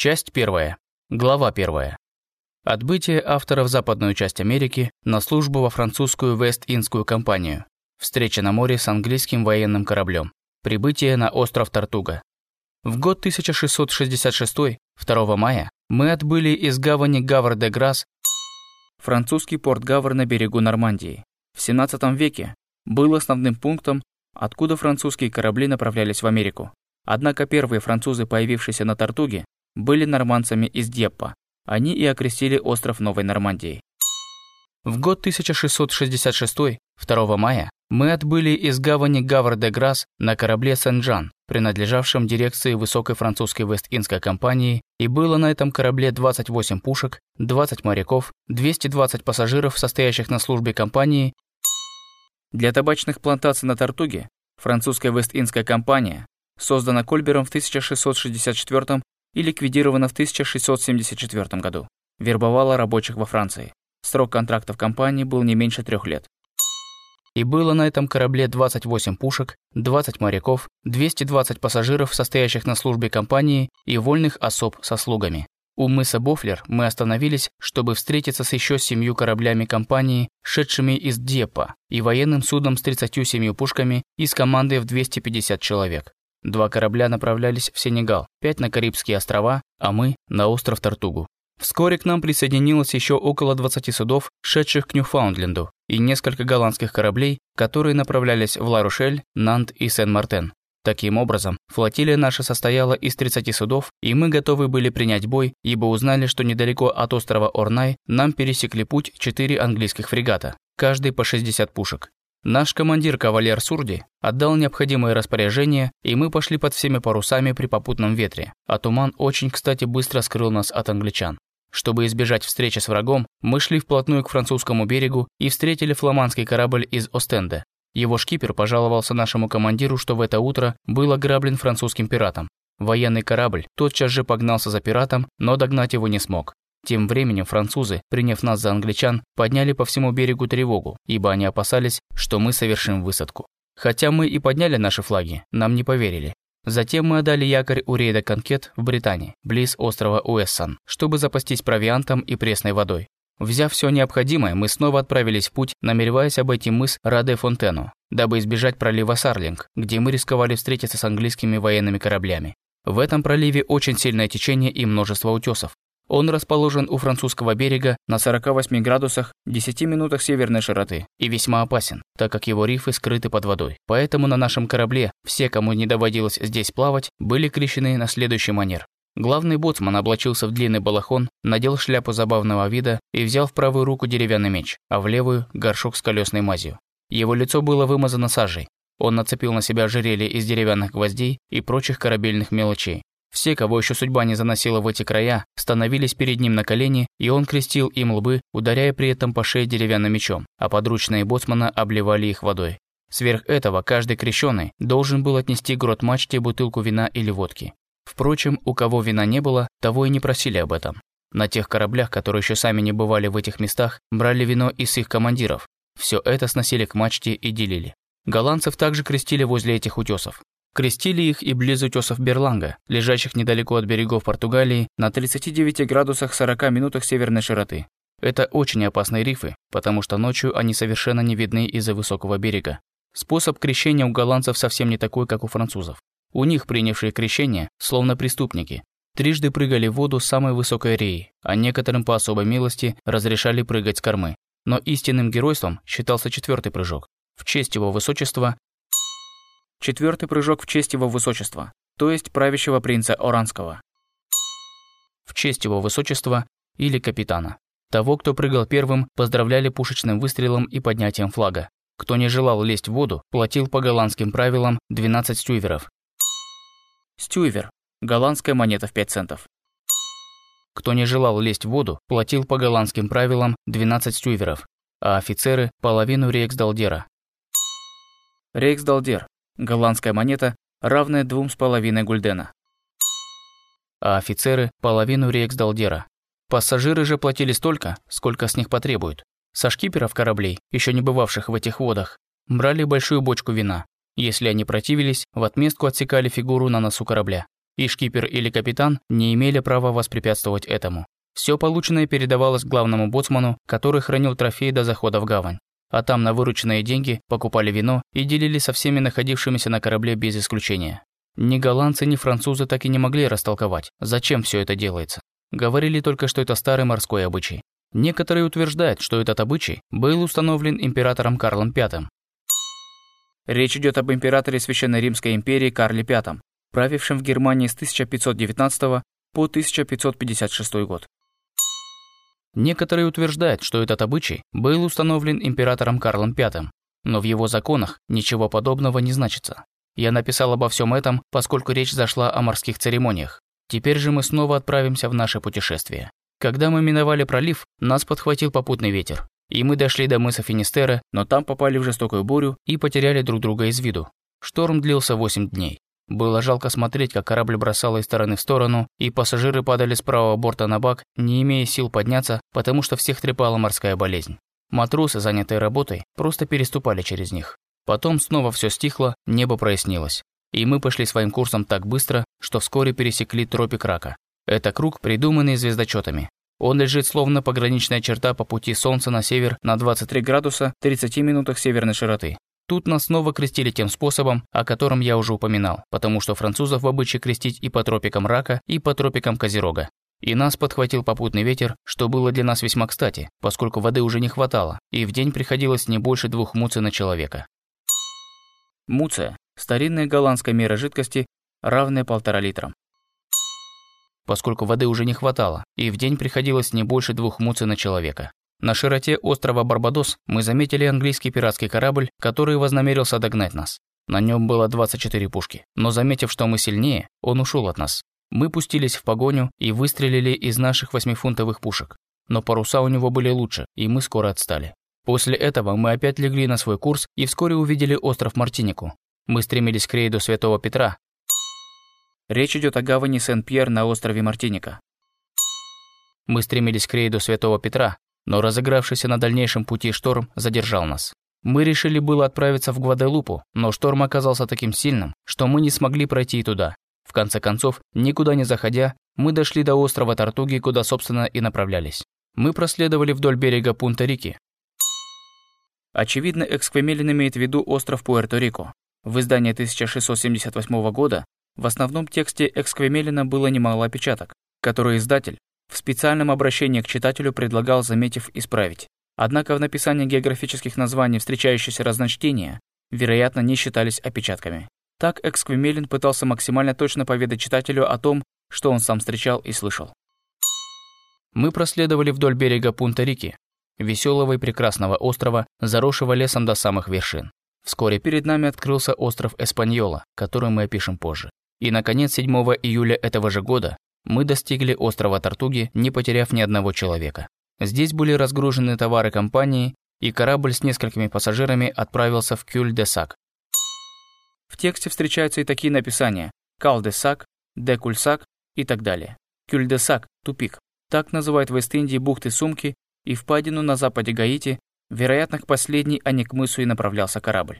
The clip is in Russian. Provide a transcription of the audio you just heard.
Часть первая. Глава первая. Отбытие автора в западную часть Америки на службу во французскую Вест-Индскую компанию. Встреча на море с английским военным кораблем. Прибытие на остров Тартуга. В год 1666, 2 мая, мы отбыли из гавани Гавр-де-Грасс, французский порт Гавр на берегу Нормандии. В 17 веке был основным пунктом, откуда французские корабли направлялись в Америку. Однако первые французы, появившиеся на Тартуге, были нормандцами из Дьеппа. Они и окрестили остров Новой Нормандии. В год 1666, 2 мая, мы отбыли из гавани Гавр-де-Грасс на корабле Сен-Жан, принадлежавшем дирекции высокой французской Вест-Индской компании, и было на этом корабле 28 пушек, 20 моряков, 220 пассажиров, состоящих на службе компании. Для табачных плантаций на Тартуге французская Вест-Индская компания создана Кольбером в 1664 и ликвидирована в 1674 году. Вербовала рабочих во Франции. Срок контракта в компании был не меньше трех лет. И было на этом корабле 28 пушек, 20 моряков, 220 пассажиров, состоящих на службе компании, и вольных особ со слугами. У мыса Бофлер мы остановились, чтобы встретиться с еще семью кораблями компании, шедшими из Деппа, и военным судном с 37 пушками и с командой в 250 человек. Два корабля направлялись в Сенегал, пять на Карибские острова, а мы – на остров Тартугу. Вскоре к нам присоединилось еще около 20 судов, шедших к Ньюфаундленду, и несколько голландских кораблей, которые направлялись в Ларушель, Нант и Сен-Мартен. Таким образом, флотилия наша состояла из 30 судов, и мы готовы были принять бой, ибо узнали, что недалеко от острова Орнай нам пересекли путь четыре английских фрегата, каждый по 60 пушек. Наш командир кавалер Сурди отдал необходимые распоряжения, и мы пошли под всеми парусами при попутном ветре, а туман очень, кстати, быстро скрыл нас от англичан. Чтобы избежать встречи с врагом, мы шли вплотную к французскому берегу и встретили фламандский корабль из Остенде. Его шкипер пожаловался нашему командиру, что в это утро был ограблен французским пиратом. Военный корабль тотчас же погнался за пиратом, но догнать его не смог. Тем временем французы, приняв нас за англичан, подняли по всему берегу тревогу, ибо они опасались, что мы совершим высадку. Хотя мы и подняли наши флаги, нам не поверили. Затем мы отдали якорь у рейда Конкет в Британии, близ острова Уэссон, чтобы запастись провиантом и пресной водой. Взяв все необходимое, мы снова отправились в путь, намереваясь обойти мыс Раде Фонтену, дабы избежать пролива Сарлинг, где мы рисковали встретиться с английскими военными кораблями. В этом проливе очень сильное течение и множество утесов, он расположен у французского берега на 48 градусах 10 минутах северной широты и весьма опасен, так как его рифы скрыты под водой. Поэтому на нашем корабле все, кому не доводилось здесь плавать, были крещены на следующий манер. Главный боцман облачился в длинный балахон, надел шляпу забавного вида и взял в правую руку деревянный меч, а в левую – горшок с колесной мазью. Его лицо было вымазано сажей. Он нацепил на себя ожерелье из деревянных гвоздей и прочих корабельных мелочей, все, кого еще судьба не заносила в эти края, становились перед ним на колени, и он крестил им лбы, ударяя при этом по шее деревянным мечом, а подручные боцмана обливали их водой. Сверх этого каждый крещеный должен был отнести к рот-мачте бутылку вина или водки. Впрочем, у кого вина не было, того и не просили об этом. На тех кораблях, которые еще сами не бывали в этих местах, брали вино из их командиров. Все это сносили к мачте и делили. Голландцев также крестили возле этих утесов. Крестили их и близ утесов Берланга, лежащих недалеко от берегов Португалии, на 39 градусах 40 минутах северной широты. Это очень опасные рифы, потому что ночью они совершенно не видны из-за высокого берега. Способ крещения у голландцев совсем не такой, как у французов. У них принявшие крещение, словно преступники, трижды прыгали в воду с самой высокой реи, а некоторым по особой милости разрешали прыгать с кормы. Но истинным геройством считался четвертый прыжок. В честь его высочества Четвертый прыжок в честь его высочества, то есть правящего принца Оранского. В честь его высочества или капитана. Того, кто прыгал первым, поздравляли пушечным выстрелом и поднятием флага. Кто не желал лезть в воду, платил по голландским правилам 12 стюверов. Стювер – голландская монета в 5 центов. Кто не желал лезть в воду, платил по голландским правилам 12 стюверов, а офицеры – половину рейксдалдера. Рейксдалдер голландская монета, равная двум с половиной гульдена. А офицеры – половину рейксдалдера. Пассажиры же платили столько, сколько с них потребуют. Со шкиперов кораблей, еще не бывавших в этих водах, брали большую бочку вина. Если они противились, в отместку отсекали фигуру на носу корабля. и шкипер или капитан не имели права воспрепятствовать этому. Все полученное передавалось главному боцману, который хранил трофеи до захода в гавань. А там на вырученные деньги покупали вино и делили со всеми находившимися на корабле без исключения. Ни голландцы, ни французы так и не могли растолковать, зачем все это делается. Говорили только, что это старый морской обычай. Некоторые утверждают, что этот обычай был установлен императором Карлом V. Речь идет об императоре Священной Римской империи Карле V, правившем в Германии с 1519 по 1556 год. Некоторые утверждают, что этот обычай был установлен императором Карлом V, но в его законах ничего подобного не значится. Я написал обо всем этом, поскольку речь зашла о морских церемониях. Теперь же мы снова отправимся в наше путешествие. Когда мы миновали пролив, нас подхватил попутный ветер. И мы дошли до мыса Финистера, но там попали в жестокую бурю и потеряли друг друга из виду. Шторм длился 8 дней. Было жалко смотреть, как корабль бросало из стороны в сторону, и пассажиры падали с правого борта на бак, не имея сил подняться, потому что всех трепала морская болезнь. Матросы, занятые работой, просто переступали через них. Потом снова все стихло, небо прояснилось. И мы пошли своим курсом так быстро, что вскоре пересекли тропик Рака. Это круг, придуманный звездочетами. Он лежит словно пограничная черта по пути Солнца на север на 23 градуса 30 минутах северной широты. Тут нас снова крестили тем способом, о котором я уже упоминал, потому что французов в обычае крестить и по тропикам рака, и по тропикам Козерога. И нас подхватил попутный ветер, что было для нас весьма кстати, поскольку воды уже не хватало, и в день приходилось не больше двух муций на человека. Муция – старинная голландская мера жидкости, равная полтора литрам. Поскольку воды уже не хватало, и в день приходилось не больше двух муций на человека. На широте острова Барбадос мы заметили английский пиратский корабль, который вознамерился догнать нас. На нем было 24 пушки, но заметив, что мы сильнее, он ушел от нас. Мы пустились в погоню и выстрелили из наших восьмифунтовых пушек. Но паруса у него были лучше, и мы скоро отстали. После этого мы опять легли на свой курс и вскоре увидели остров Мартинику. Мы стремились к рейду Святого Петра. Речь идет о гавани Сен-Пьер на острове Мартиника. Мы стремились к рейду Святого Петра, но разыгравшийся на дальнейшем пути шторм задержал нас. Мы решили было отправиться в Гваделупу, но шторм оказался таким сильным, что мы не смогли пройти туда. В конце концов, никуда не заходя, мы дошли до острова Тартуги, куда, собственно, и направлялись. Мы проследовали вдоль берега Пунта-Рики. Очевидно, Эксквемелин имеет в виду остров Пуэрто-Рико. В издании 1678 года в основном тексте Эксквемелина было немало опечаток, которые издатель в специальном обращении к читателю предлагал, заметив, исправить. Однако в написании географических названий встречающиеся разночтения, вероятно, не считались опечатками. Так Эксквемелин пытался максимально точно поведать читателю о том, что он сам встречал и слышал. Мы проследовали вдоль берега Пунта-Рики, веселого и прекрасного острова, заросшего лесом до самых вершин. Вскоре перед нами открылся остров Эспаньола, который мы опишем позже. И, наконец, 7 июля этого же года мы достигли острова Тартуги, не потеряв ни одного человека. Здесь были разгружены товары компании, и корабль с несколькими пассажирами отправился в Кюль-де-Сак. В тексте встречаются и такие написания Кал-де-Сак, Де-Кульсак и так далее. Кюль-де-Сак – тупик. Так называют в Вест-Индии бухты Сумки и впадину на западе Гаити, вероятно, к последней, а не к мысу и направлялся корабль.